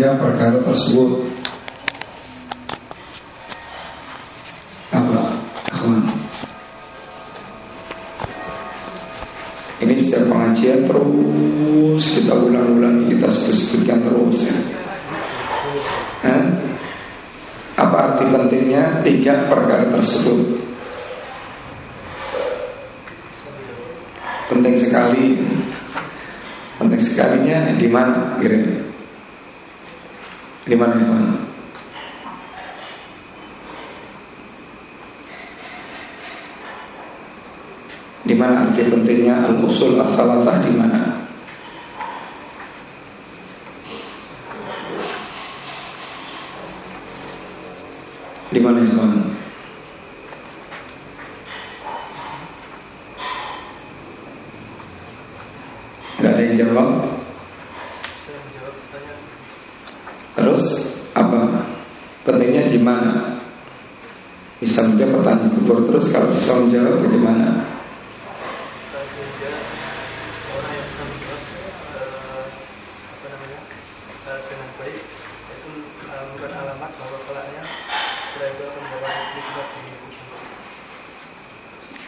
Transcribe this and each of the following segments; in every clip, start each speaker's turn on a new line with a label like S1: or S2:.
S1: tiga perkara tersebut. Apa kawan ini setiap pengajian terus kita ulang-ulang kita sebutkan terus ya. Hah? apa arti pentingnya tiga perkara tersebut? Penting sekali. Penting sekalinya di mana kira di mana di mana? Arti pentingnya al-usul di mana? Di mana kawan? Gak ada yang jawab? Terus apa? Pentingnya di mana? Bisa menjawab pertanyaan kubur terus kalau bisa menjawab bagaimana?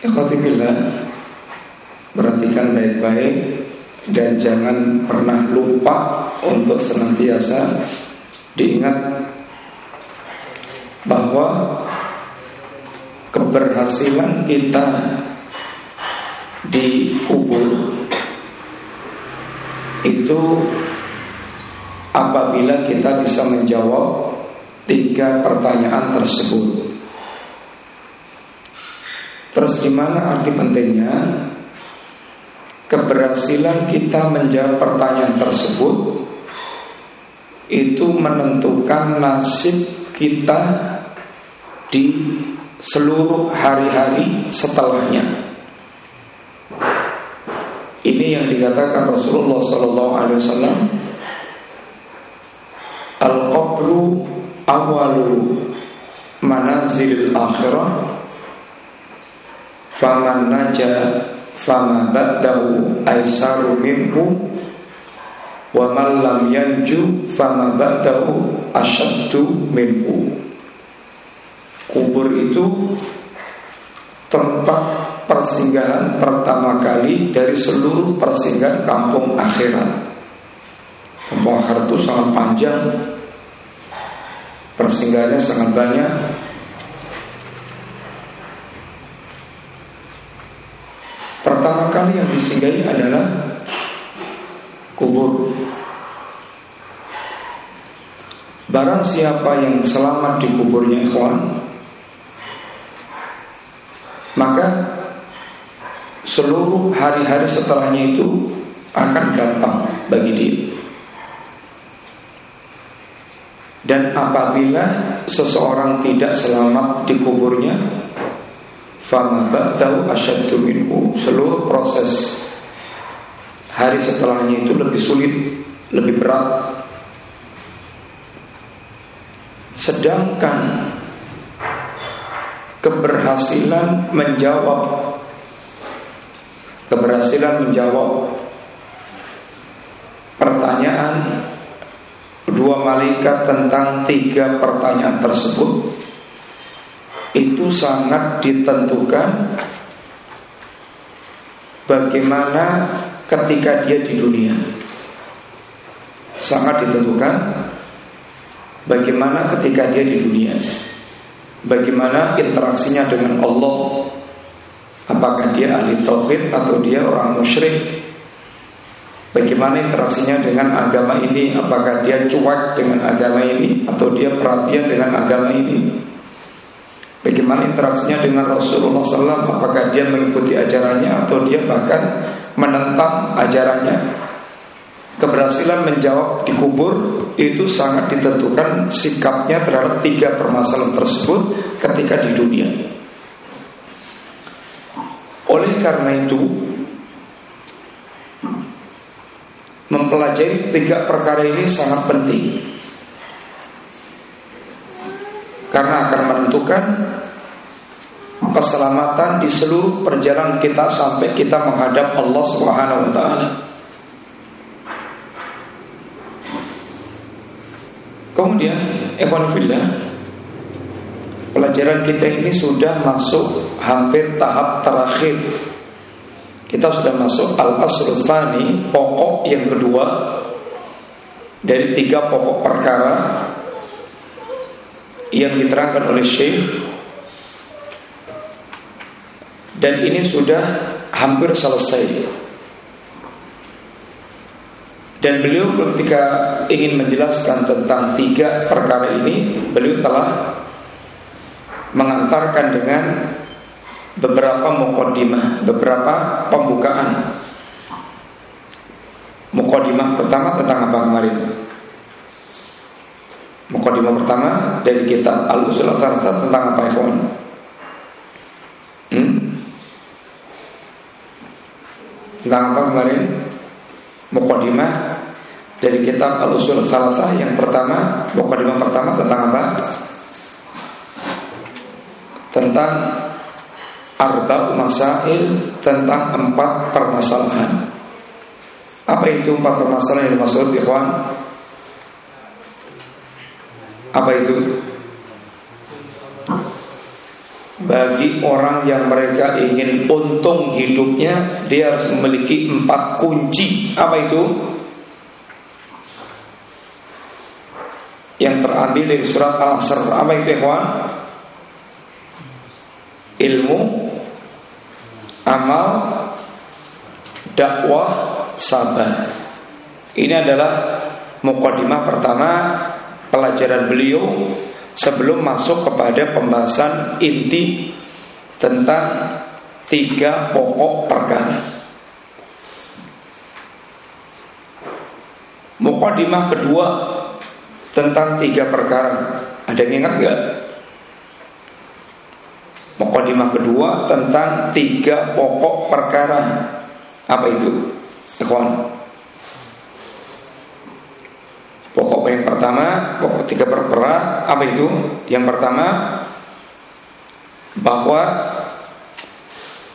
S1: Ikhwatimillah Perhatikan baik-baik Dan jangan pernah lupa Untuk senantiasa diingat bahwa keberhasilan kita di kubur itu apabila kita bisa menjawab tiga pertanyaan tersebut. Terus gimana arti pentingnya keberhasilan kita menjawab pertanyaan tersebut itu menentukan nasib kita di seluruh hari-hari setelahnya. Ini yang dikatakan Rasulullah Sallallahu Alaihi Wasallam. Al qabru awalu manazil akhirah. Faman naja fama ba'dahu aisaru minhu wa man lam yanju fama ba'dahu asyaddu minhu. Kubur itu tempat persinggahan pertama kali dari seluruh persinggahan kampung akhirat. Kampung akhirat itu sangat panjang. Persinggahannya sangat banyak pertama kali yang disinggahi adalah kubur. Barang siapa yang selamat di kuburnya ikhwan Maka Seluruh hari-hari setelahnya itu Akan gampang bagi dia. Dan apabila Seseorang tidak selamat di kuburnya Fama asyaddu minhu Seluruh proses hari setelahnya itu lebih sulit, lebih berat. Sedangkan keberhasilan menjawab keberhasilan menjawab pertanyaan dua malaikat tentang tiga pertanyaan tersebut itu sangat ditentukan bagaimana ketika dia di dunia. Sangat ditentukan bagaimana ketika dia di dunia. Bagaimana interaksinya dengan Allah. Apakah dia ahli tauhid atau dia orang musyrik? Bagaimana interaksinya dengan agama ini? Apakah dia cuek dengan agama ini atau dia perhatian dengan agama ini Bagaimana interaksinya dengan Rasulullah SAW Apakah dia mengikuti ajarannya Atau dia bahkan menentang ajarannya? Keberhasilan menjawab di kubur Itu sangat ditentukan sikapnya terhadap tiga permasalahan tersebut Ketika di dunia. Oleh karena itu Mempelajari tiga perkara ini sangat penting Karena akan menentukan keselamatan di seluruh perjalanan kita sampai kita menghadap Allah Subhanahu wa taala. Kemudian Evanillah Pelajaran kita ini sudah masuk hampir tahap terakhir Kita sudah masuk Al-Asrul Pokok yang kedua Dari tiga pokok perkara Yang diterangkan oleh Syekh. Dan ini sudah hampir selesai. Dan beliau ketika ingin menjelaskan tentang tiga perkara ini Beliau telah mengantarkan dengan beberapa mukodimah Beberapa pembukaan. Mukodimah pertama tentang apa kemarin? Mukodimah pertama dari kitab Al-Usul tentang apa ya Hmm? Tentang apa kemarin? Mukodimah dari kitab Al-Usul Salatah yang pertama, mukadimah pertama tentang apa? Tentang arba masail tentang empat permasalahan. Apa itu empat permasalahan yang dimaksud ikhwan? Apa itu? Bagi orang yang mereka ingin untung hidupnya Dia harus memiliki empat kunci Apa itu? yang terambil dari surat Al-Asr. Apa itu ikhwan? Ilmu, amal, dakwah, sabar. Ini adalah mukadimah pertama pelajaran beliau sebelum masuk kepada pembahasan inti tentang tiga pokok perkara. Mukadimah kedua tentang tiga perkara. Ada yang ingat nggak? Mukadimah kedua tentang tiga pokok perkara. Apa itu? Ikhwan. Pokok yang pertama, pokok tiga perkara apa itu? Yang pertama bahwa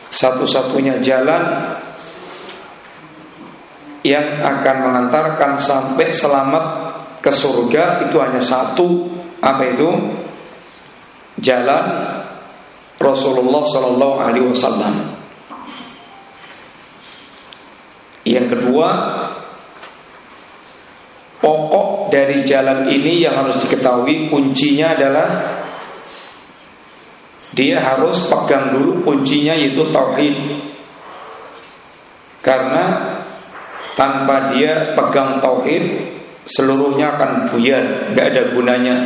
S1: satu-satunya jalan yang akan mengantarkan sampai selamat ke surga itu hanya satu apa itu jalan Rasulullah Shallallahu Alaihi Wasallam. Yang kedua, pokok dari jalan ini yang harus diketahui kuncinya adalah dia harus pegang dulu kuncinya yaitu tauhid. Karena tanpa dia pegang tauhid seluruhnya akan buyar, nggak ada gunanya.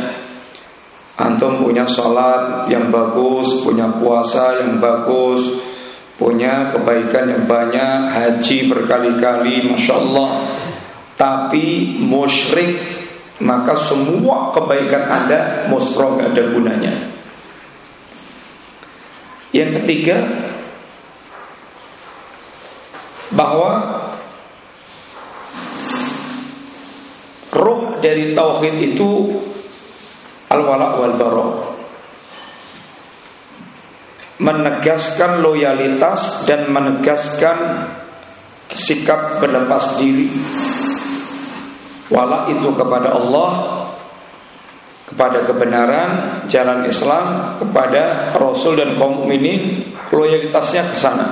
S1: Antum punya sholat yang bagus, punya puasa yang bagus, punya kebaikan yang banyak, haji berkali-kali, masya Allah. Tapi musyrik maka semua kebaikan anda musro nggak ada gunanya. Yang ketiga bahwa Ruh dari tauhid itu al-wala wal bara. Menegaskan loyalitas dan menegaskan sikap berlepas diri. Wala itu kepada Allah, kepada kebenaran, jalan Islam, kepada Rasul dan kaum mukminin, loyalitasnya ke sana.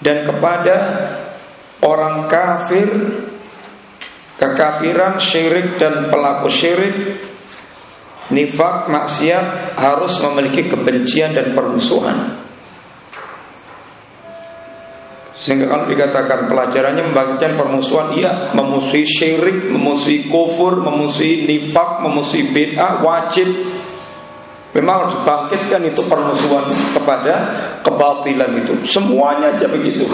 S1: Dan kepada orang kafir Kekafiran, syirik dan pelaku syirik Nifak, maksiat harus memiliki kebencian dan permusuhan Sehingga kalau dikatakan pelajarannya membagikan permusuhan Iya, memusuhi syirik, memusuhi kufur, memusuhi nifak, memusuhi bid'ah Wajib. Memang harus dibangkitkan itu permusuhan kepada kebatilan itu. Semuanya aja begitu.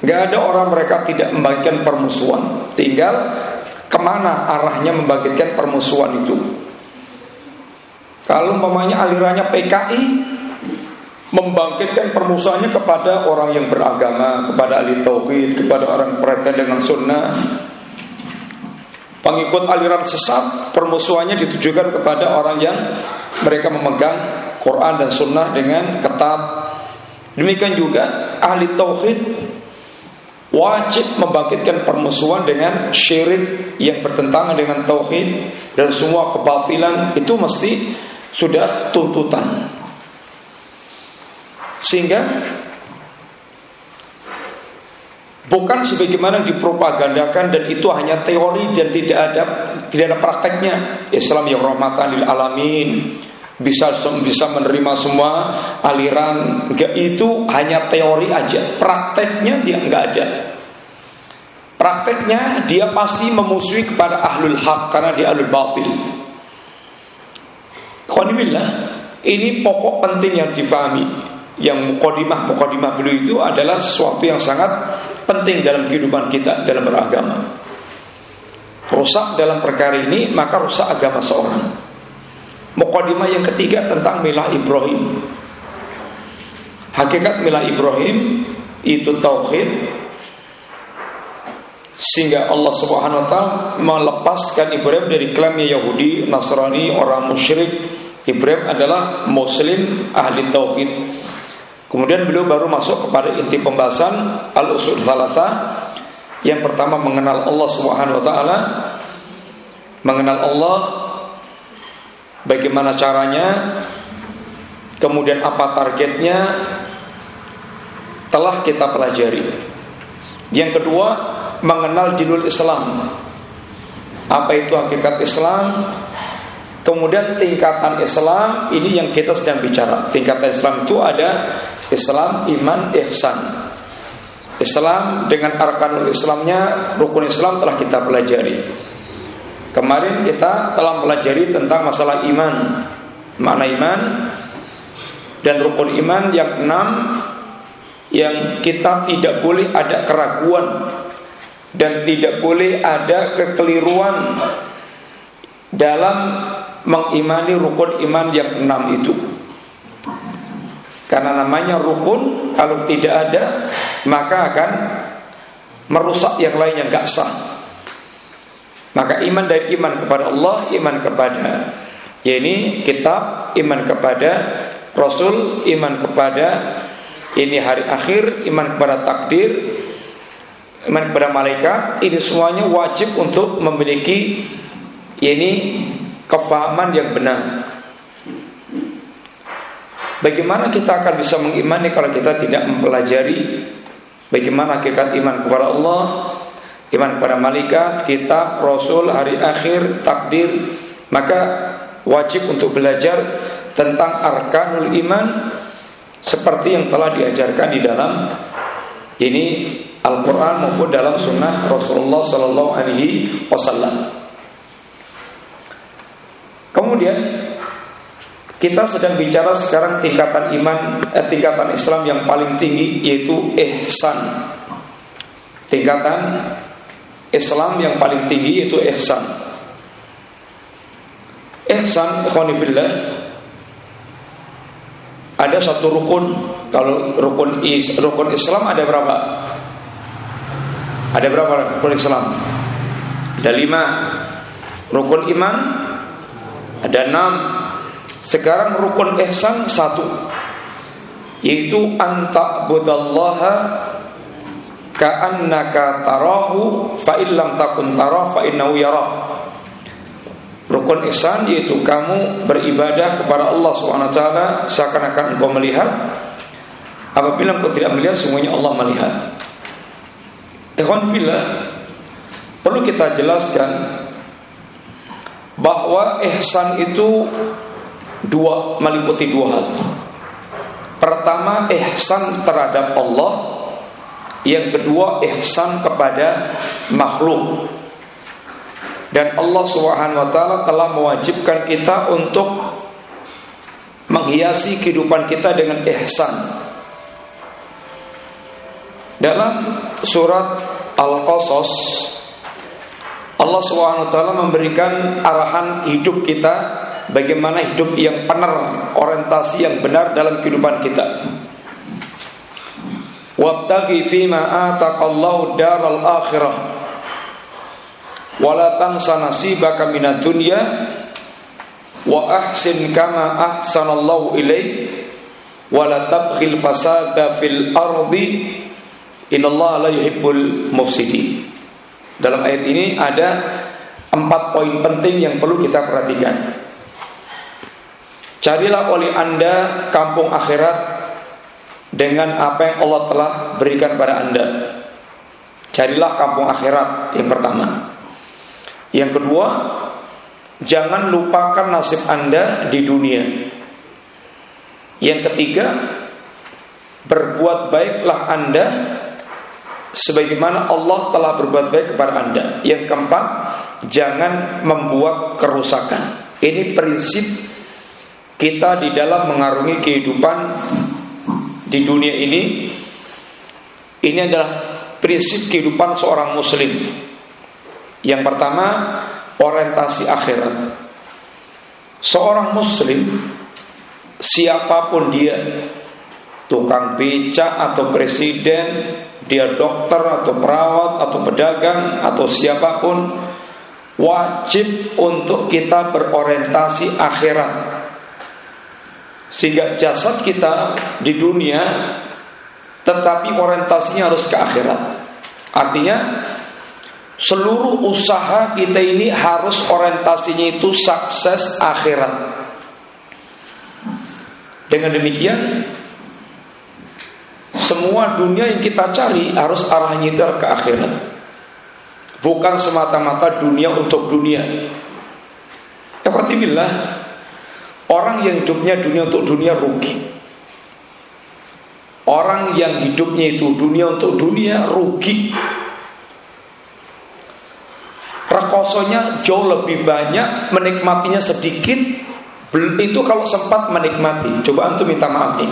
S1: Gak ada orang mereka tidak membagikan permusuhan. Tinggal ke mana arahnya membangkitkan permusuhan itu. Kalau umpamanya alirannya PKI Membangkitkan permusuhannya kepada orang yang beragama Kepada ahli tauhid Kepada orang perhatian dengan sunnah Pengikut aliran sesat Permusuhannya ditujukan kepada orang yang Mereka memegang Quran dan sunnah dengan ketat Demikian juga ahli tauhid wajib membangkitkan permusuhan dengan syirik yang bertentangan dengan tauhid dan semua kebatilan itu mesti sudah tuntutan. Sehingga bukan sebagaimana dipropagandakan dan itu hanya teori dan tidak ada tidak ada prakteknya. Islam yang rahmatan lil alamin bisa bisa menerima semua aliran enggak itu hanya teori aja. Prakteknya dia enggak ada. Prakteknya dia pasti memusuhi kepada ahlul hak karena dia ahlul batil. Khonibillah ini pokok penting yang difahami yang mukodimah mukodimah beliau itu adalah sesuatu yang sangat penting dalam kehidupan kita dalam beragama rusak dalam perkara ini maka rusak agama seorang Muqaddimah yang ketiga tentang milah Ibrahim. Hakikat milah Ibrahim itu tauhid sehingga Allah Subhanahu wa taala melepaskan Ibrahim dari klaimnya Yahudi, Nasrani, orang musyrik. Ibrahim adalah muslim ahli tauhid. Kemudian beliau baru masuk kepada inti pembahasan al-usul thalatha. Yang pertama mengenal Allah Subhanahu wa taala, mengenal Allah. Bagaimana caranya. Kemudian apa targetnya. Telah kita pelajari. Yang kedua Mengenal dinul Islam. Apa itu hakikat Islam? Kemudian tingkatan Islam Ini yang kita sedang bicara. Tingkatan Islam itu ada Islam, iman, ihsan. Islam dengan arkanul Islamnya Rukun Islam telah kita pelajari. Kemarin kita telah pelajari tentang masalah iman. Makna iman Dan rukun iman yang enam Yang kita tidak boleh ada keraguan Dan tidak boleh ada kekeliruan Dalam mengimani rukun iman yang enam itu Karena namanya rukun Kalau tidak ada Maka akan merusak yang lain yang gak sah maka iman dari iman kepada Allah, iman kepada yakni kitab, iman kepada Rasul, iman kepada ini hari akhir, iman kepada takdir, iman kepada malaikat, ini semuanya wajib untuk memiliki ini kefahaman yang benar. Bagaimana kita akan bisa mengimani kalau kita tidak mempelajari bagaimana hakikat iman kepada Allah, iman kepada malaikat, kitab, rasul, hari akhir, takdir, maka wajib untuk belajar tentang arkanul iman seperti yang telah diajarkan di dalam ini Al-Quran maupun dalam sunnah Rasulullah Sallallahu Alaihi Wasallam. Kemudian kita sedang bicara sekarang tingkatan iman, eh, tingkatan Islam yang paling tinggi yaitu ihsan. Tingkatan Islam yang paling tinggi itu ihsan. Ihsan ikhwanifillah ada satu rukun kalau rukun is, rukun Islam ada berapa? Ada berapa rukun Islam? Ada lima Rukun iman Ada enam Sekarang rukun ihsan satu Yaitu anta budallaha ka'annaka tarahu fa illam takun tarah fa innahu. Rukun ihsan yaitu kamu beribadah kepada Allah taala seakan-akan engkau melihat. Apabila engkau tidak melihat semuanya Allah melihat. Ikhwan fillah perlu kita jelaskan bahwa ihsan itu dua meliputi dua hal. Pertama ihsan terhadap Allah yang kedua ihsan kepada makhluk. Dan Allah Subhanahu wa taala telah mewajibkan kita untuk menghiasi kehidupan kita dengan ihsan. Dalam surat Al-Qasas Allah taala memberikan arahan hidup kita bagaimana hidup yang benar, orientasi yang benar dalam kehidupan kita. Wabtaghi fima ataqallahu daral akhirah Wala tansa nasibaka minad dunya Wa ahsin kama ahsanallahu ilaih Wala tabkhil fasada fil ardi Innallaha la yuhibbul mufsidin. Dalam ayat ini ada empat poin penting yang perlu kita perhatikan. Carilah oleh Anda kampung akhirat dengan apa yang Allah telah berikan pada Anda. Carilah kampung akhirat yang pertama. Yang kedua, jangan lupakan nasib Anda di dunia. Yang ketiga, berbuat baiklah Anda sebagaimana Allah telah berbuat baik kepada Anda. Yang keempat, jangan membuat kerusakan. Ini prinsip kita di dalam mengarungi kehidupan di dunia ini. Ini adalah prinsip kehidupan seorang muslim. Yang pertama, orientasi akhirat. Seorang muslim siapa pun dia, tukang beca atau presiden, dia dokter atau perawat atau pedagang atau siapa pun wajib untuk kita berorientasi akhirat. Sehingga jasad kita di dunia tetapi orientasinya harus ke akhirat. Artinya seluruh usaha kita ini harus orientasinya itu sukses akhirat. Dengan demikian semua dunia yang kita cari harus arahnya itu ke akhirat. Bukan semata-mata dunia untuk dunia. Alhamdulillah Orang yang hidupnya dunia untuk dunia rugi. Orang yang hidupnya itu dunia untuk dunia rugi. Rekosonya jauh lebih banyak Menikmatinya sedikit. Itu kalau sempat menikmati. Coba antum minta maaf nih.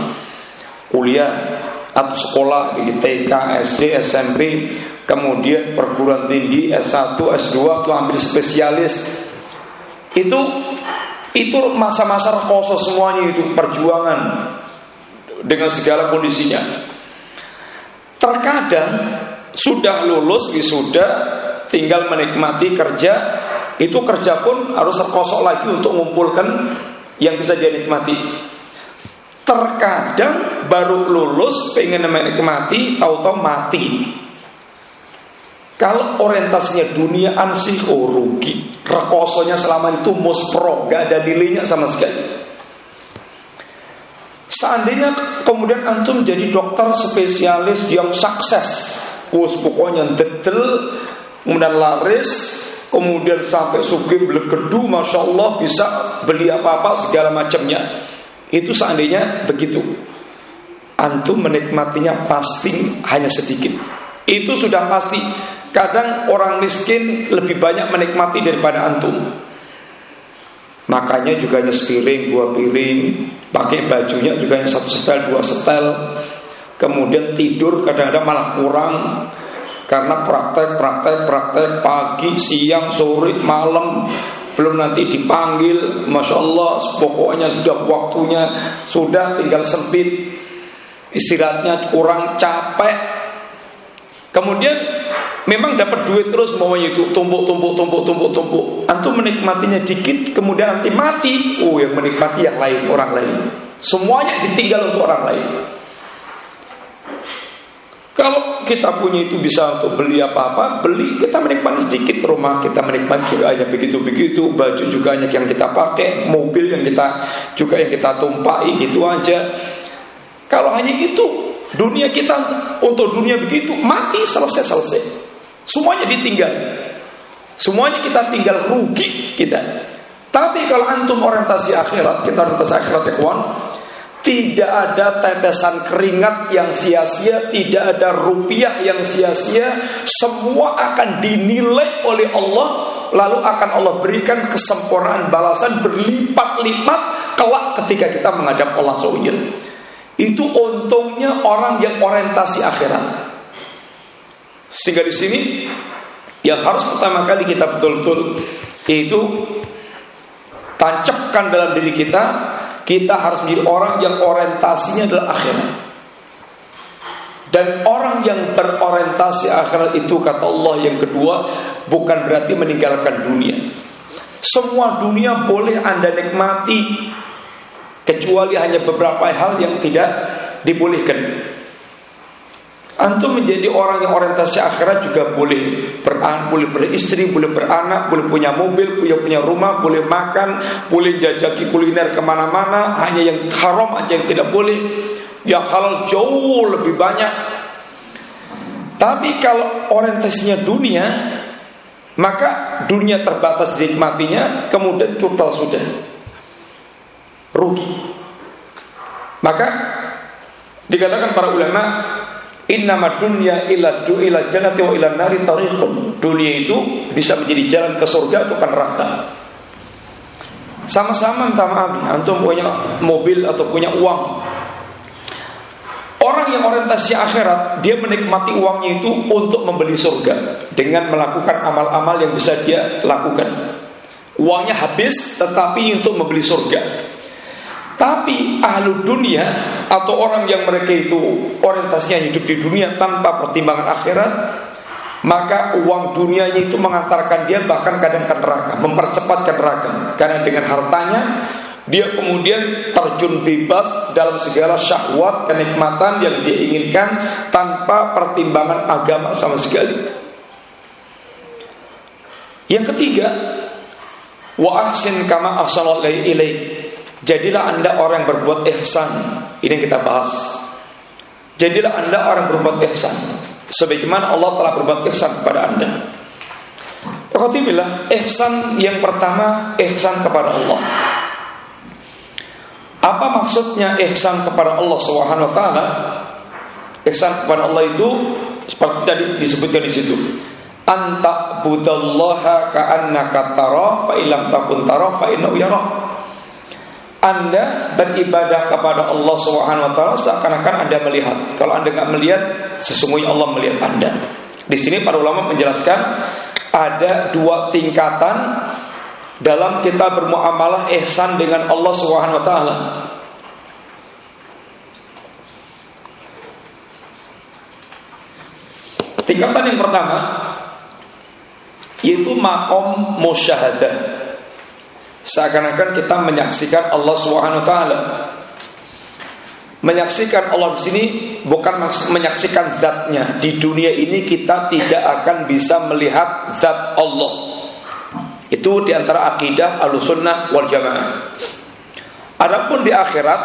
S1: Kuliah atau sekolah di TK, SD, SMP, kemudian perguruan tinggi S1, S2 atau ambil spesialis. Itu itu masa-masa rekoso semuanya itu perjuangan dengan segala kondisinya. Terkadang sudah lulus wisuda tinggal menikmati kerja itu kerja pun harus terkosok lagi untuk mengumpulkan yang bisa dia nikmati Terkadang baru lulus pengen menikmati tahu-tahu mati. Kalau orientasinya dunia ansih oh rugi. Rekosonya selama itu muspro, gak ada nilainya sama sekali. Seandainya kemudian antum jadi dokter spesialis yang sukses, us pokoknya detail, kemudian laris, kemudian sampai sugih belegedu, masya Allah bisa beli apa-apa segala macamnya. Itu seandainya begitu. Antum menikmatinya pasti hanya sedikit. Itu sudah pasti. Kadang orang miskin lebih banyak menikmati daripada antum. Makanya juga hanya sepiring, dua piring, pakai bajunya juga hanya satu setel, dua setel. Kemudian tidur kadang-kadang malah kurang karena praktek, praktek, praktek pagi, siang, sore, malam belum nanti dipanggil Masya Allah pokoknya sudah waktunya Sudah tinggal sempit Istirahatnya kurang capek Kemudian Memang dapat duit terus maunya itu Tumpuk, tumpuk, tumpuk, tumpuk, tumpuk. Antum menikmatinya dikit Kemudian nanti mati. Oh yang menikmati yang lain, orang lain. Semuanya ditinggal untuk orang lain. Kalau kita punya itu bisa untuk beli apa-apa, beli. Kita menikmati sedikit rumah kita menikmati juga hanya begitu-begitu, baju juga hanya yang kita pakai, mobil yang kita juga yang kita tumpai gitu aja. Kalau hanya itu dunia kita untuk dunia begitu mati selesai selesai, semuanya ditinggal, semuanya kita tinggal rugi kita. Tapi kalau antum orientasi akhirat, kita orientasi akhirat ikhwan, tidak ada tetesan keringat yang sia-sia, tidak ada rupiah yang sia-sia, semua akan dinilai oleh Allah, lalu akan Allah berikan kesempurnaan balasan berlipat-lipat kelak ketika kita menghadap Allah SWT. Itu untungnya orang yang orientasi akhirat. Sehingga di sini yang harus pertama kali kita betul-betul itu tancapkan dalam diri kita kita harus menjadi orang yang orientasinya adalah akhirat. Dan orang yang berorientasi akhirat itu kata Allah yang kedua bukan berarti meninggalkan dunia. Semua dunia boleh Anda nikmati kecuali hanya beberapa hal yang tidak dibolehkan. Antum menjadi orang yang orientasi akhirat juga boleh beranak, boleh beristri, boleh beranak, boleh punya mobil, punya punya rumah, boleh makan, boleh jajaki kuliner ke mana-mana. Hanya yang haram aja yang tidak boleh. Yang halal jauh lebih banyak. Tapi kalau orientasinya dunia, maka dunia terbatas dinikmatinya, kemudian total sudah rugi. Maka dikatakan para ulama Innama dunya ila du ila jannati wa ila nari tariqun. Dunia itu bisa menjadi jalan ke surga atau ke neraka. Sama-sama minta maaf antum punya mobil atau punya uang. Orang yang orientasi akhirat, dia menikmati uangnya itu untuk membeli surga dengan melakukan amal-amal yang bisa dia lakukan. Uangnya habis tetapi untuk membeli surga. Tapi ahlu dunia atau orang yang mereka itu orientasinya hidup di dunia tanpa pertimbangan akhirat, maka uang dunianya itu mengantarkan dia bahkan kadang ke neraka, mempercepat ke neraka. Karena dengan hartanya dia kemudian terjun bebas dalam segala syahwat kenikmatan yang dia inginkan tanpa pertimbangan agama sama sekali. Yang ketiga, wa ahsin kama ahsanallahu ilaik Jadilah anda orang yang berbuat ihsan Ini yang kita bahas Jadilah anda orang yang berbuat ihsan Sebagaimana Allah telah berbuat ihsan kepada anda Alhamdulillah Ihsan yang pertama Ihsan kepada Allah Apa maksudnya ihsan kepada Allah Subhanahu wa taala? Ihsan kepada Allah itu seperti tadi disebutkan di situ. Anta budallaha ka'annaka tara fa ilam takun tara fa innahu yarah. Anda beribadah kepada Allah Subhanahu wa taala seakan-akan Anda melihat. Kalau Anda nggak melihat, sesungguhnya Allah melihat Anda. Di sini para ulama menjelaskan ada dua tingkatan dalam kita bermuamalah ihsan dengan Allah Subhanahu wa taala. Tingkatan yang pertama yaitu makom musyahadah Seakan-akan kita menyaksikan Allah Subhanahu taala. Menyaksikan Allah di sini bukan menyaksikan zatnya. Di dunia ini kita tidak akan bisa melihat zat Allah. Itu di antara akidah al-sunnah wal jamaah. Adapun di akhirat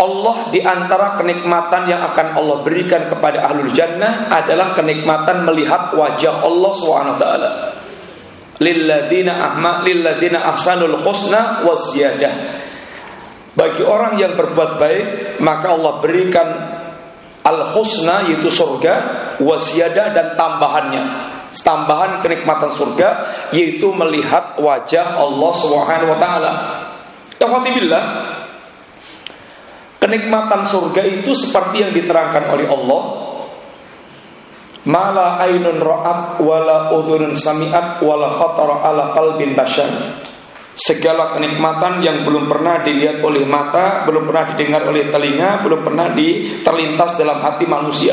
S1: Allah di antara kenikmatan yang akan Allah berikan kepada ahlul jannah adalah kenikmatan melihat wajah Allah taala lilladina ahma lilladina ahsanul husna wasiyadah bagi orang yang berbuat baik maka Allah berikan al husna yaitu surga wasiyadah dan tambahannya tambahan kenikmatan surga yaitu melihat wajah Allah Subhanahu wa taala. Alhamdulillah kenikmatan surga itu seperti yang diterangkan oleh Allah Mala ainun ra'at wala udhunun sami'at wala khatara ala qalbin bashar. Segala kenikmatan yang belum pernah dilihat oleh mata, belum pernah didengar oleh telinga, belum pernah di terlintas dalam hati manusia.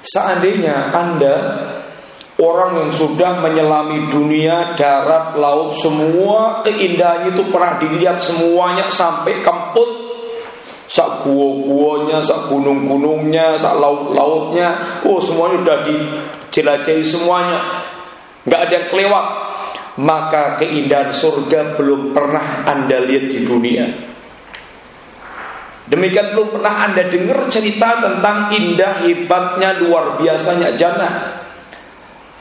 S1: Seandainya Anda orang yang sudah menyelami dunia, darat, laut, semua keindahan itu pernah dilihat semuanya sampai kemput sak gua-guanya, sak gunung-gunungnya, sak laut-lautnya, oh semuanya sudah dijelajahi semuanya. nggak ada yang kelewat. Maka keindahan surga belum pernah Anda lihat di dunia. Demikian belum pernah Anda dengar cerita tentang indah hebatnya luar biasanya jannah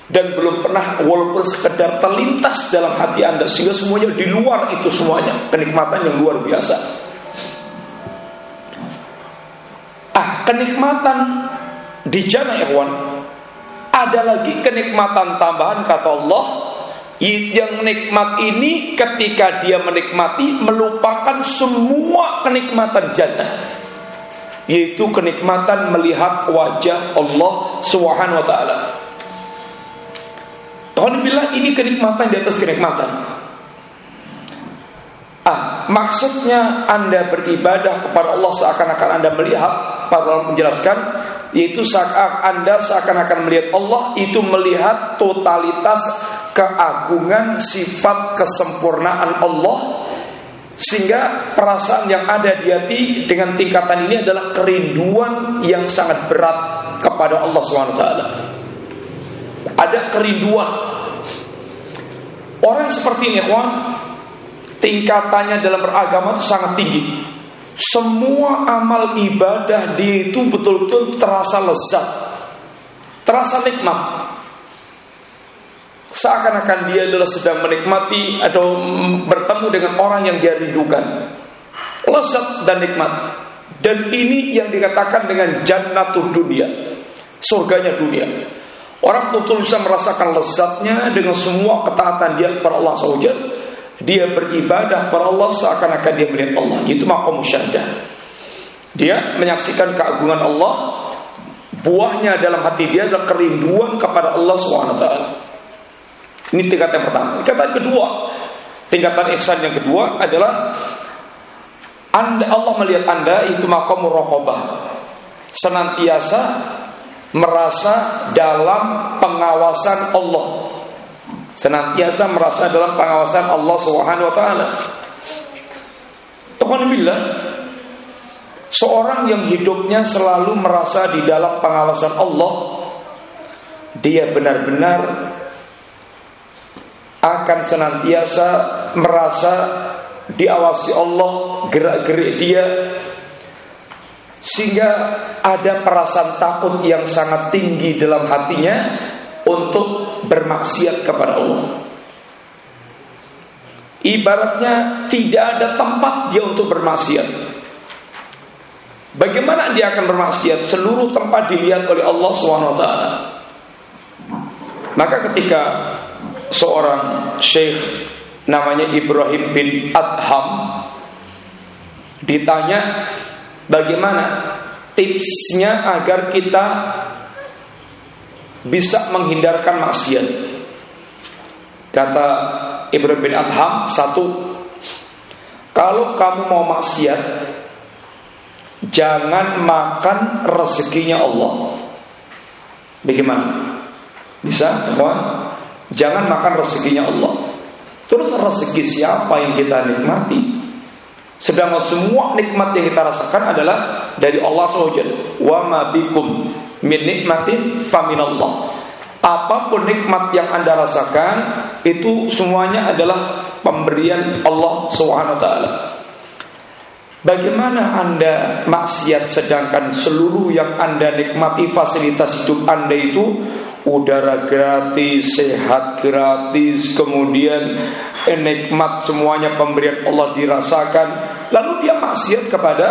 S1: dan belum pernah walaupun sekedar terlintas dalam hati Anda sehingga semuanya di luar itu semuanya kenikmatan yang luar biasa. Kenikmatan di jannah ikhwan ada lagi kenikmatan tambahan kata Allah yang nikmat ini ketika dia menikmati melupakan semua kenikmatan jannah yaitu kenikmatan melihat wajah Allah Subhanahu wa taala. Alhamdulillah ini kenikmatan di atas kenikmatan. Ah, maksudnya Anda beribadah kepada Allah seakan-akan Anda melihat para ulama menjelaskan yaitu saat Anda seakan-akan melihat Allah itu melihat totalitas keagungan sifat kesempurnaan Allah Sehingga perasaan yang ada di hati dengan tingkatan ini adalah kerinduan yang sangat berat kepada Allah SWT. Ada kerinduan. Orang seperti ini, kawan, tingkatannya dalam beragama itu sangat tinggi. Semua amal ibadah dia itu betul-betul terasa lezat, terasa nikmat. Seakan-akan dia adalah sedang menikmati atau bertemu dengan orang yang dia rindukan. Lezat dan nikmat. Dan ini yang dikatakan dengan jannatul dunia. Surganya dunia. Orang betul-betul bisa merasakan lezatnya dengan semua ketaatan dia kepada Allah SWT dia beribadah kepada Allah seakan-akan dia melihat Allah. Itu makom musyahadah. Dia menyaksikan keagungan Allah. Buahnya dalam hati dia adalah kerinduan kepada Allah SWT. Ini tingkat yang pertama. Tingkatan kedua, tingkatan ihsan yang kedua adalah anda Allah melihat Anda itu makom rokobah senantiasa merasa dalam pengawasan Allah senantiasa merasa dalam pengawasan Allah Subhanahu wa taala. Seorang yang hidupnya selalu merasa di dalam pengawasan Allah dia benar-benar akan senantiasa merasa diawasi Allah gerak-gerik dia sehingga ada perasaan takut yang sangat tinggi dalam hatinya untuk bermaksiat kepada Allah. Ibaratnya tidak ada tempat dia untuk bermaksiat. Bagaimana dia akan bermaksiat? Seluruh tempat dilihat oleh Allah SWT. Maka ketika seorang syekh namanya Ibrahim bin Adham ditanya bagaimana tipsnya agar kita bisa menghindarkan maksiat. Kata Ibrahim bin Adham satu, kalau kamu mau maksiat, jangan makan rezekinya Allah. Bagaimana? Bisa, kawan? Jangan makan rezekinya Allah. Terus rezeki siapa yang kita nikmati? Sedangkan semua nikmat yang kita rasakan adalah dari Allah SWT. Wa ma bikum min nikmatin faminallah. Apa pun nikmat yang Anda rasakan itu semuanya adalah pemberian Allah taala. Bagaimana Anda maksiat sedangkan seluruh yang Anda nikmati fasilitas hidup Anda itu udara gratis, sehat gratis, kemudian nikmat semuanya pemberian Allah dirasakan, lalu dia maksiat kepada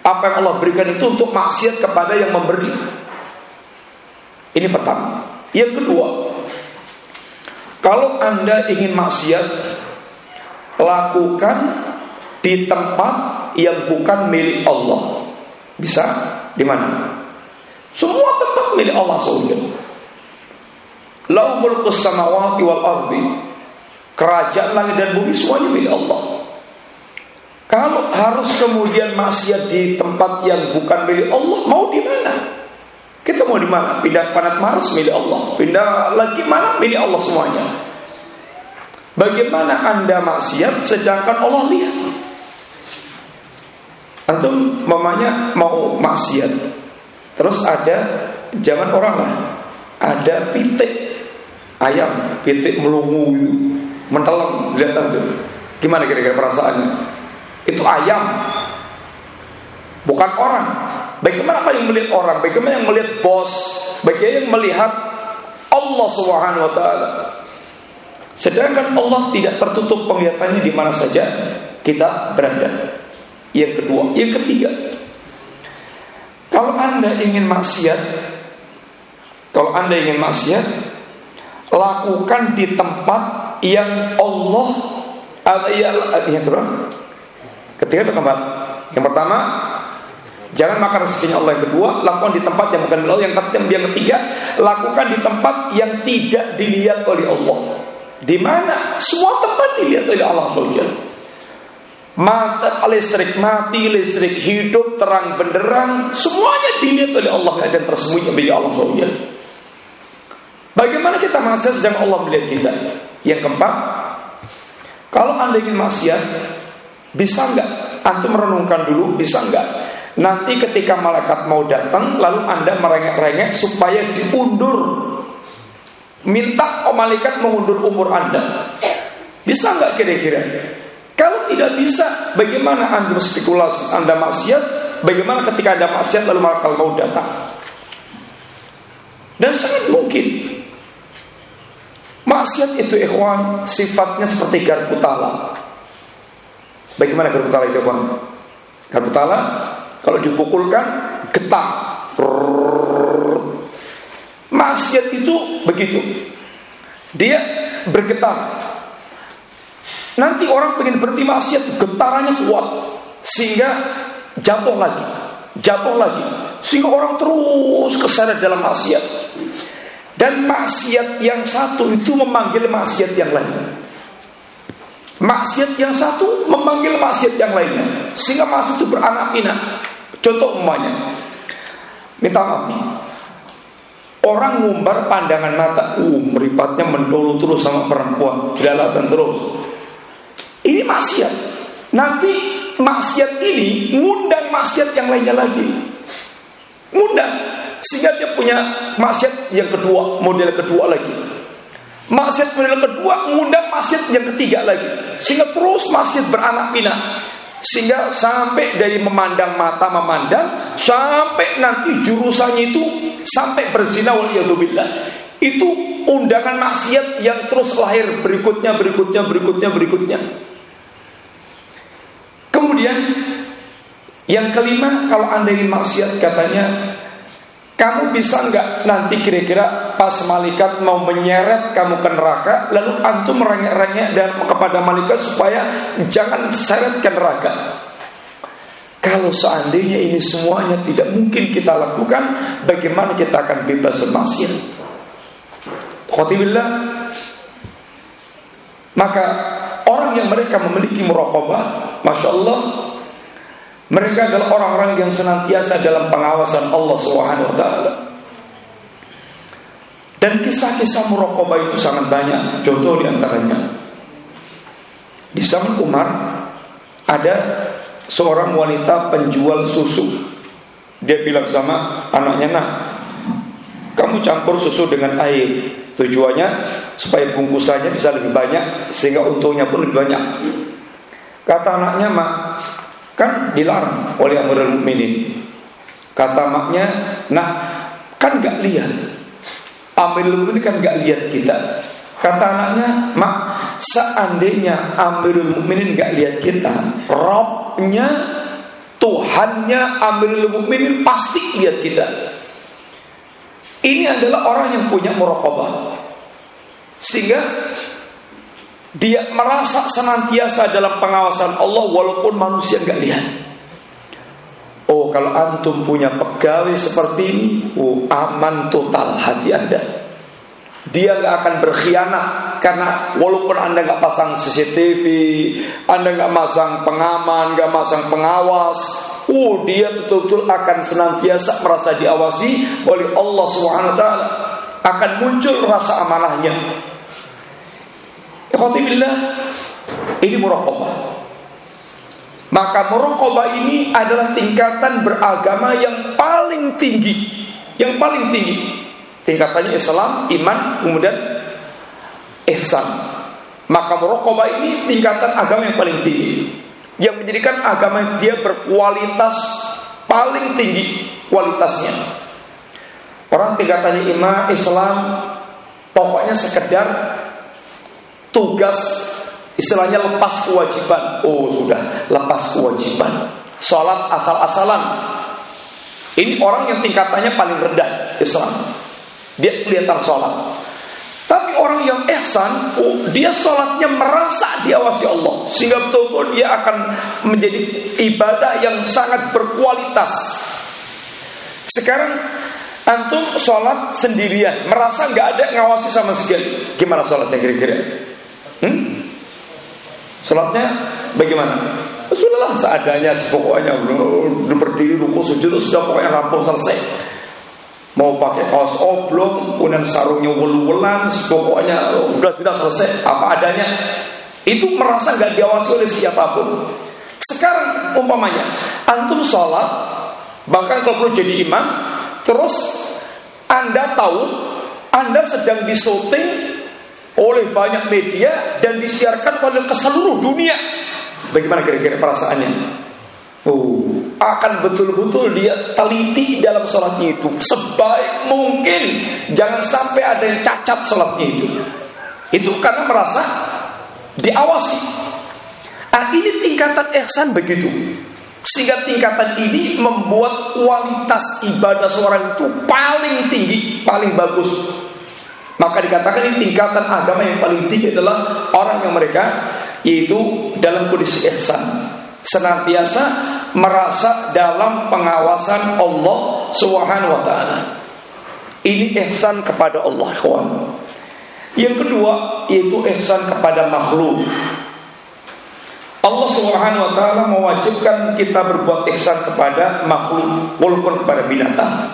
S1: apa yang Allah berikan itu untuk maksiat kepada yang memberi. Ini pertama. Yang kedua, kalau Anda ingin maksiat, lakukan di tempat yang bukan milik Allah. Bisa? Di mana? Semua tempat milik Allah SWT. Lau mulkus wal ardi. Kerajaan langit dan bumi semuanya milik Allah. Kalau harus kemudian maksiat di tempat yang bukan milik Allah, mau di mana? Kita mau di mana? Pindah planet Mars milik Allah, pindah lagi mana milik Allah semuanya. Bagaimana Anda maksiat sedangkan Allah lihat? Antum mamanya mau maksiat. Terus ada jangan orang lah. Ada pitik ayam, pitik melungu, mentelang, lihat tuh. Gimana kira-kira perasaannya? Itu ayam Bukan orang Bagaimana apa yang melihat orang Bagaimana yang melihat bos Bagaimana yang melihat Allah Subhanahu wa taala. Sedangkan Allah tidak tertutup penglihatannya di mana saja kita berada. Yang kedua, yang ketiga. Kalau Anda ingin maksiat, kalau Anda ingin maksiat, lakukan di tempat yang Allah ya, yang kedua, Ketiga itu keempat. Yang pertama, jangan makan rezekinya Allah. Yang kedua, lakukan di tempat yang bukan Allah. Yang ketiga, yang ketiga, lakukan di tempat yang tidak dilihat oleh Allah. Di mana semua tempat dilihat oleh Allah SWT. Mata listrik mati, listrik hidup, terang benderang, semuanya dilihat oleh Allah dan tersembunyi oleh Allah SWT. Bagaimana kita merasa sedang Allah melihat kita? Yang keempat, Kalau anda ingin maksiat, bisa nggak? Antum merenungkan dulu, bisa nggak? Nanti ketika malaikat mau datang, lalu anda merengek-rengek supaya diundur. Minta oh, malaikat mengundur umur anda. Bisa nggak kira-kira? Kalau tidak bisa, bagaimana anda berspekulasi? Anda maksiat, bagaimana ketika anda maksiat lalu malaikat mau datang? Dan sangat mungkin Maksiat itu ikhwan sifatnya seperti garpu tala. Bagaimana garpu tala itu ikhwan? Garpu tala kalau dipukulkan getar. Maksiat itu begitu. Dia bergetar. Nanti orang pengen berhenti maksiat, getarannya kuat sehingga jatuh lagi, jatuh lagi, sehingga orang terus ke sana dalam maksiat. Dan maksiat yang satu itu memanggil maksiat yang lain. Maksiat yang satu memanggil maksiat yang lainnya. Sehingga maksiat itu beranak pinak. Contoh umpamanya. Minta maaf nih. Orang ngumbar pandangan mata, uh, meripatnya mendulu terus sama perempuan, jelalatan terus. Ini maksiat. Nanti maksiat ini ngundang maksiat yang lainnya lagi. Ngundang. Sehingga dia punya maksiat yang kedua, model kedua lagi. Maksiat model kedua mengundang maksiat yang ketiga lagi. Sehingga terus maksiat beranak pinak. Sehingga sampai dari memandang mata memandang sampai nanti jurusannya itu sampai berzina waliyadzubillah. Itu undangan maksiat yang terus lahir berikutnya berikutnya berikutnya berikutnya. Kemudian yang kelima kalau anda ingin maksiat katanya kamu bisa nggak nanti kira-kira pas malaikat mau menyeret kamu ke neraka Lalu antum merengek-rengek dan kepada malaikat supaya jangan seret ke neraka? Kalau seandainya ini semuanya tidak mungkin kita lakukan Bagaimana kita akan bebas bermaksiat? Khotibillah Maka orang yang mereka memiliki muraqabah Masya Allah mereka adalah orang-orang yang senantiasa dalam pengawasan Allah Subhanahu wa. Dan kisah-kisah muraqabah itu sangat banyak. Contoh di antaranya di zaman Umar ada seorang wanita penjual susu. Dia bilang sama anaknya, "Nah, kamu campur susu dengan air. Tujuannya supaya bungkusannya bisa lebih banyak sehingga untungnya pun lebih banyak." Kata anaknya, "Mak, Kan dilarang oleh Amirul Mukminin. Kata maknya, nah kan nggak lihat. Amirul Mukminin kan nggak lihat kita. Kata anaknya, mak seandainya Amirul Mukminin nggak lihat kita, Robnya, Tuhannya Amirul Mukminin pasti lihat kita. Ini adalah orang yang punya muraqabah. Sehingga dia merasa senantiasa dalam pengawasan Allah walaupun manusia nggak lihat. Oh kalau antum punya pegawai seperti ini, oh aman total hati anda. Dia nggak akan berkhianat karena walaupun anda nggak pasang CCTV, anda nggak pasang pengaman, nggak pasang pengawas, oh dia betul-betul akan senantiasa merasa diawasi oleh Allah Subhanahu Wa Taala. Akan muncul rasa amanahnya, Ikhwatibillah Ini muraqabah. Maka muraqabah ini adalah tingkatan beragama yang paling tinggi Yang paling tinggi. Tingkatannya Islam, iman, kemudian ihsan. Maka muraqabah ini tingkatan agama yang paling tinggi. Yang menjadikan agama dia berkualitas paling tinggi kualitasnya. Orang tingkatannya iman, Islam Pokoknya sekedar tugas istilahnya lepas kewajiban. Oh sudah lepas kewajiban. Sholat asal-asalan. Ini orang yang tingkatannya paling rendah Islam. Dia kelihatan sholat. Tapi orang yang ihsan, oh, dia sholatnya merasa diawasi Allah. Sehingga betul-betul dia akan menjadi ibadah yang sangat berkualitas. Sekarang antum sholat sendirian, merasa nggak ada ngawasi sama sekali. Gimana sholatnya kira-kira? Hmm? Sholatnya bagaimana? Sudahlah seadanya pokoknya berdiri ruku sujud sudah pokoknya rampung selesai. Mau pakai kaos oblong, kemudian sarungnya welu-welan, pokoknya sudah sudah selesai apa adanya. Itu merasa nggak diawasi oleh siapa pun. Sekarang umpamanya antum sholat, bahkan kalau perlu jadi imam, terus anda tahu anda sedang disyuting oleh banyak media dan disiarkan oleh ke seluruh dunia. Bagaimana kira-kira perasaannya? Oh, akan betul-betul dia teliti dalam sholatnya itu sebaik mungkin jangan sampai ada yang cacat sholatnya itu. Itu karena merasa diawasi. Ah ini tingkatan ihsan begitu. Sehingga tingkatan ini membuat kualitas ibadah seorang itu paling tinggi, paling bagus maka dikatakan ini tingkatan agama yang paling tinggi adalah orang yang mereka yaitu dalam kondisi ihsan. Senantiasa merasa dalam pengawasan Allah Subhanahu wa taala. Ini ihsan kepada Allah, kawan. Yang kedua yaitu ihsan kepada makhluk. Allah Subhanahu wa taala mewajibkan kita berbuat ihsan kepada makhluk walaupun kepada binatang.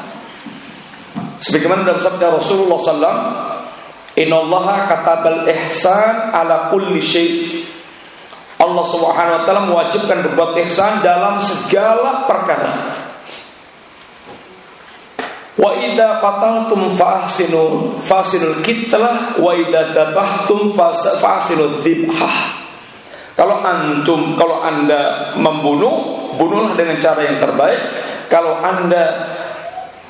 S1: Sebagaimana dalam sabda Rasulullah SAW Innallaha katabal ihsan ala kulli syai. Allah Subhanahu wa taala mewajibkan berbuat ihsan dalam segala perkara. Wa idza qataltum fa'ahsinu fasilul kitlah wa idza dabahtum fasilul dzibhah. Kalau antum kalau Anda membunuh, bunuhlah dengan cara yang terbaik. Kalau Anda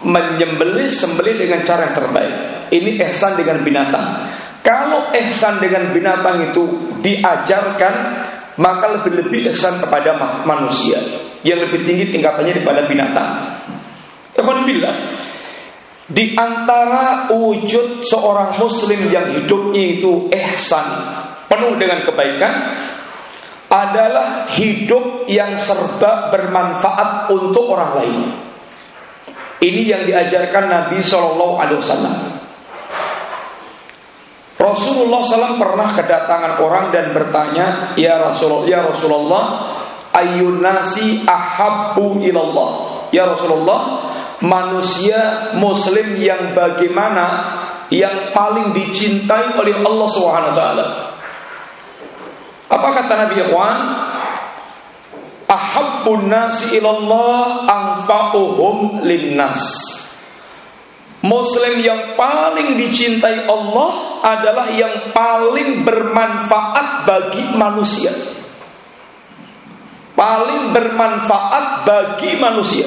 S1: menyembelih sembelih dengan cara yang terbaik. Ini ihsan dengan binatang. Kalau ihsan dengan binatang itu diajarkan, maka lebih-lebih ihsan kepada manusia yang lebih tinggi tingkatannya daripada binatang. Alhamdulillah. Di antara wujud seorang muslim yang hidupnya itu ihsan, penuh dengan kebaikan, adalah hidup yang serba bermanfaat untuk orang lain. Ini yang diajarkan Nabi Shallallahu Alaihi Wasallam. Rasulullah SAW pernah kedatangan orang dan bertanya, Ya Rasulullah, ya Rasulullah, ayun nasi ilallah. Ya Rasulullah, manusia Muslim yang bagaimana yang paling dicintai oleh Allah Taala. Apa kata Nabi Ikhwan? ahabbun nasi ilallah anfa'uhum linnas Muslim yang paling dicintai Allah adalah yang paling bermanfaat bagi manusia. Paling bermanfaat bagi manusia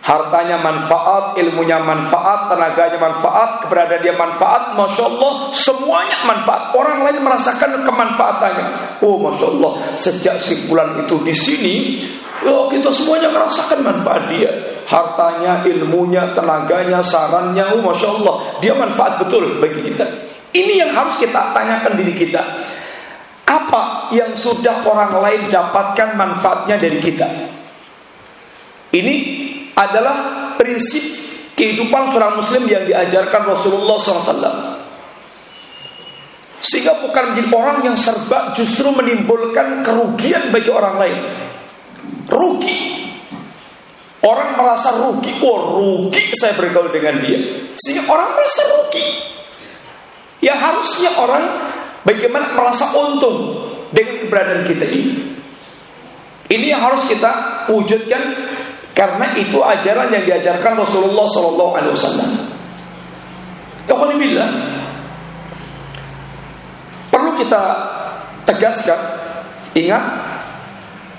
S1: hartanya manfaat, ilmunya manfaat, tenaganya manfaat, keberadaan dia manfaat, masya Allah, semuanya manfaat. Orang lain merasakan kemanfaatannya. Oh, masya Allah, sejak si bulan itu di sini, oh kita semuanya merasakan manfaat dia. Hartanya, ilmunya, tenaganya, sarannya, oh masya Allah, dia manfaat betul bagi kita. Ini yang harus kita tanyakan diri kita. Apa yang sudah orang lain dapatkan manfaatnya dari kita? Ini adalah prinsip kehidupan seorang muslim yang diajarkan Rasulullah SAW. Sehingga bukan menjadi orang yang serba justru menimbulkan kerugian bagi orang lain. Rugi. Orang merasa rugi, oh rugi saya bergaul dengan dia. Sehingga orang merasa rugi. Ya harusnya orang bagaimana merasa untung dengan keberadaan kita ini. Ini yang harus kita wujudkan karena itu ajaran yang diajarkan Rasulullah Sallallahu Alaihi Wasallam. Alhamdulillah. Perlu kita tegaskan, ingat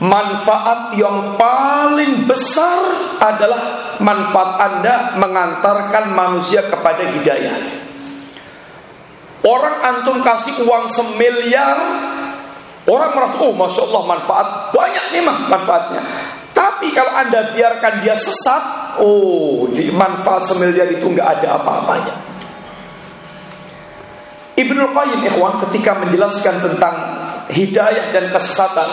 S1: manfaat yang paling besar adalah manfaat Anda mengantarkan manusia kepada hidayah. Orang antum kasih uang semiliar, orang merasa, oh masya Allah manfaat banyak nih mah manfaatnya. Tapi kalau Anda biarkan dia sesat, oh, manfaat semiliar itu nggak ada apa-apanya. Ibnu Qayyim ikhwan ketika menjelaskan tentang hidayah dan kesesatan,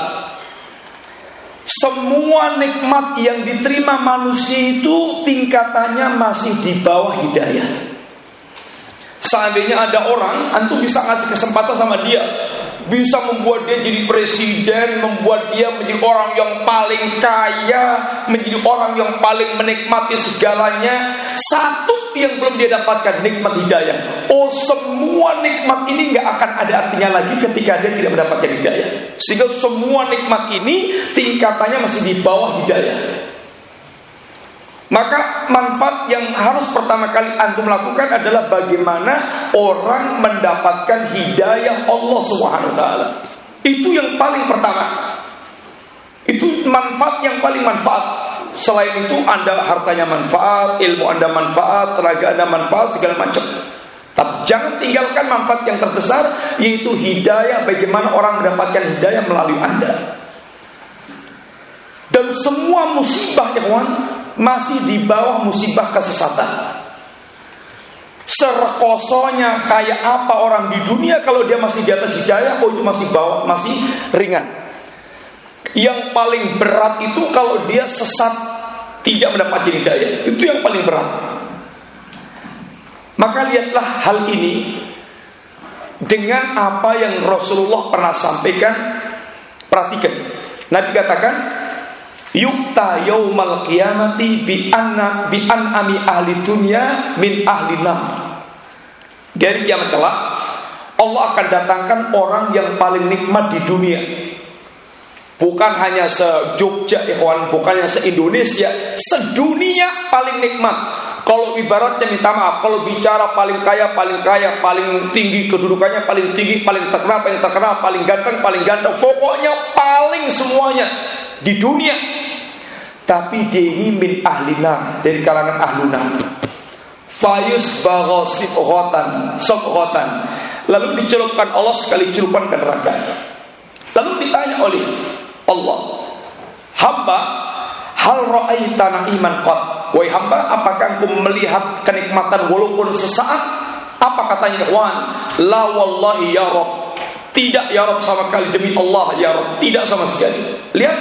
S1: semua nikmat yang diterima manusia itu tingkatannya masih di bawah hidayah. Seandainya ada orang, antum bisa ngasih kesempatan sama dia, bisa membuat dia jadi presiden, membuat dia menjadi orang yang paling kaya, menjadi orang yang paling menikmati segalanya. Satu yang belum dia dapatkan nikmat hidayah. Oh, semua nikmat ini nggak akan ada artinya lagi ketika dia tidak mendapatkan hidayah. Sehingga semua nikmat ini tingkatannya masih di bawah hidayah. Maka manfaat yang harus pertama kali antum lakukan adalah bagaimana orang mendapatkan hidayah Allah Subhanahu taala. Itu yang paling pertama. Itu manfaat yang paling manfaat. Selain itu Anda hartanya manfaat, ilmu Anda manfaat, tenaga Anda manfaat segala macam. Tapi jangan tinggalkan manfaat yang terbesar yaitu hidayah bagaimana orang mendapatkan hidayah melalui Anda. Dan semua musibah ikhwan masih di bawah musibah kesesatan. Serekosonya kayak apa orang di dunia kalau dia masih di atas hidayah, oh itu masih bawah, masih ringan. Yang paling berat itu kalau dia sesat tidak mendapatkan hidayah, itu yang paling berat. Maka lihatlah hal ini dengan apa yang Rasulullah pernah sampaikan. Perhatikan. Nabi katakan, yukta yaumal qiyamati bi anna bi an'ami ahli dunya min ahli nar. Dari kiamat kelak Allah akan datangkan orang yang paling nikmat di dunia. Bukan hanya se-Jogja ikhwan, bukan hanya se-Indonesia, sedunia paling nikmat. Kalau ibaratnya minta maaf, kalau bicara paling kaya, paling kaya, paling tinggi kedudukannya, paling tinggi, paling terkenal, paling terkenal, paling ganteng, paling ganteng, pokoknya paling semuanya di dunia. Tapi dia min ahlina dari kalangan ahluna. Fayus bagosib rotan sok rotan lalu dicelupkan Allah sekali celupan ke neraka lalu ditanya oleh Allah hamba hal tanah iman qat wahai hamba apakah engkau melihat kenikmatan walaupun sesaat? Apa katanya wan la wallahi ya rob tidak ya rob sama kali demi Allah ya rob tidak sama sekali. Lihat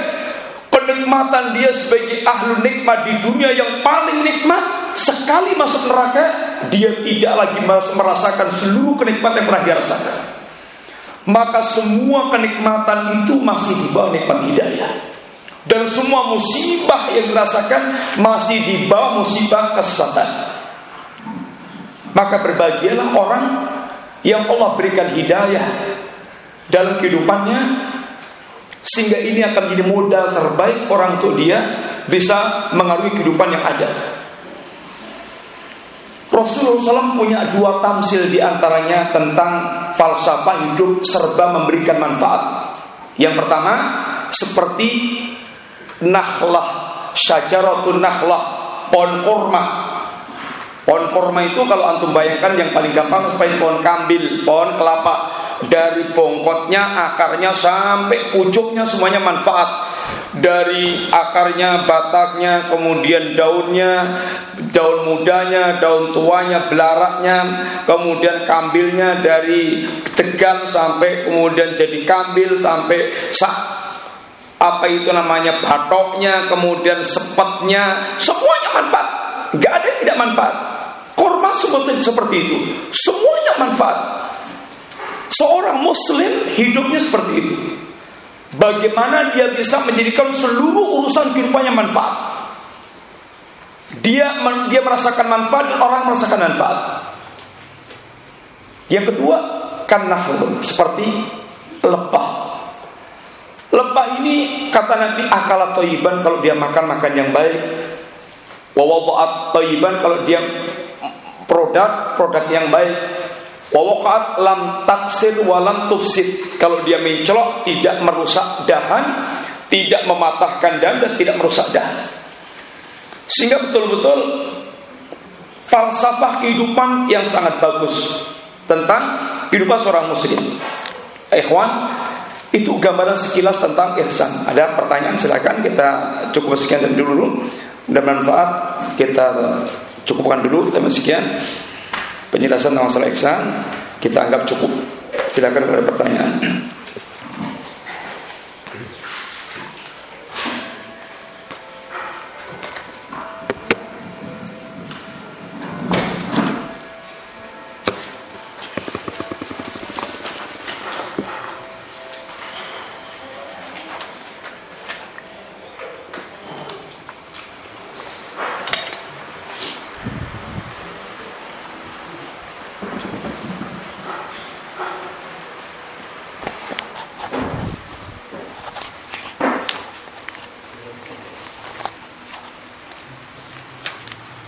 S1: kenikmatan dia sebagai ahlu nikmat di dunia yang paling nikmat sekali masuk neraka dia tidak lagi merasakan seluruh kenikmatan yang pernah dia rasakan. Maka semua kenikmatan itu masih di bawah nikmat hidayah. Dan semua musibah yang dirasakan masih di bawah musibah kesesatan. Maka berbahagialah orang yang Allah berikan hidayah dalam kehidupannya sehingga ini akan menjadi modal terbaik orang untuk dia bisa mengaruhi kehidupan yang ada. Rasulullah SAW punya dua tamsil di antaranya tentang falsafah hidup serba memberikan manfaat. Yang pertama seperti nahlah syajaratun nahlah pohon kurma. Pohon kurma itu kalau antum bayangkan yang paling gampang seperti pohon kambil, pohon kelapa dari bongkotnya, akarnya sampai pucuknya semuanya manfaat. Dari akarnya, bataknya, kemudian daunnya, daun mudanya, daun tuanya, belaraknya, kemudian kambilnya dari tegang sampai kemudian jadi kambil sampai sak apa itu namanya batoknya, kemudian sepetnya, semuanya manfaat. Gak ada yang tidak manfaat. Kurma seperti itu, semuanya manfaat. Seorang muslim hidupnya seperti itu. Bagaimana dia bisa menjadikan seluruh urusan kehidupannya manfaat. Dia dia merasakan manfaat dan orang merasakan manfaat. Yang kedua, nahlun seperti lepah. Lepah ini kata Nabi akal toiban kalau dia makan makan yang baik. Wawabaat toiban kalau dia produk produk yang baik. Wawakat lam taksil walam tufsid. Kalau dia mencolok tidak merusak dahan Tidak mematahkan dahan dan tidak merusak dahan. Sehingga betul-betul Falsafah kehidupan yang sangat bagus Tentang kehidupan seorang muslim. Ikhwan Itu gambaran sekilas tentang ihsan. Ada pertanyaan silakan. Kita cukup sekian dulu. Dan manfaat kita cukupkan dulu. Kita sekian penjelasan masalah ihsan kita anggap cukup. Silakan ada pertanyaan.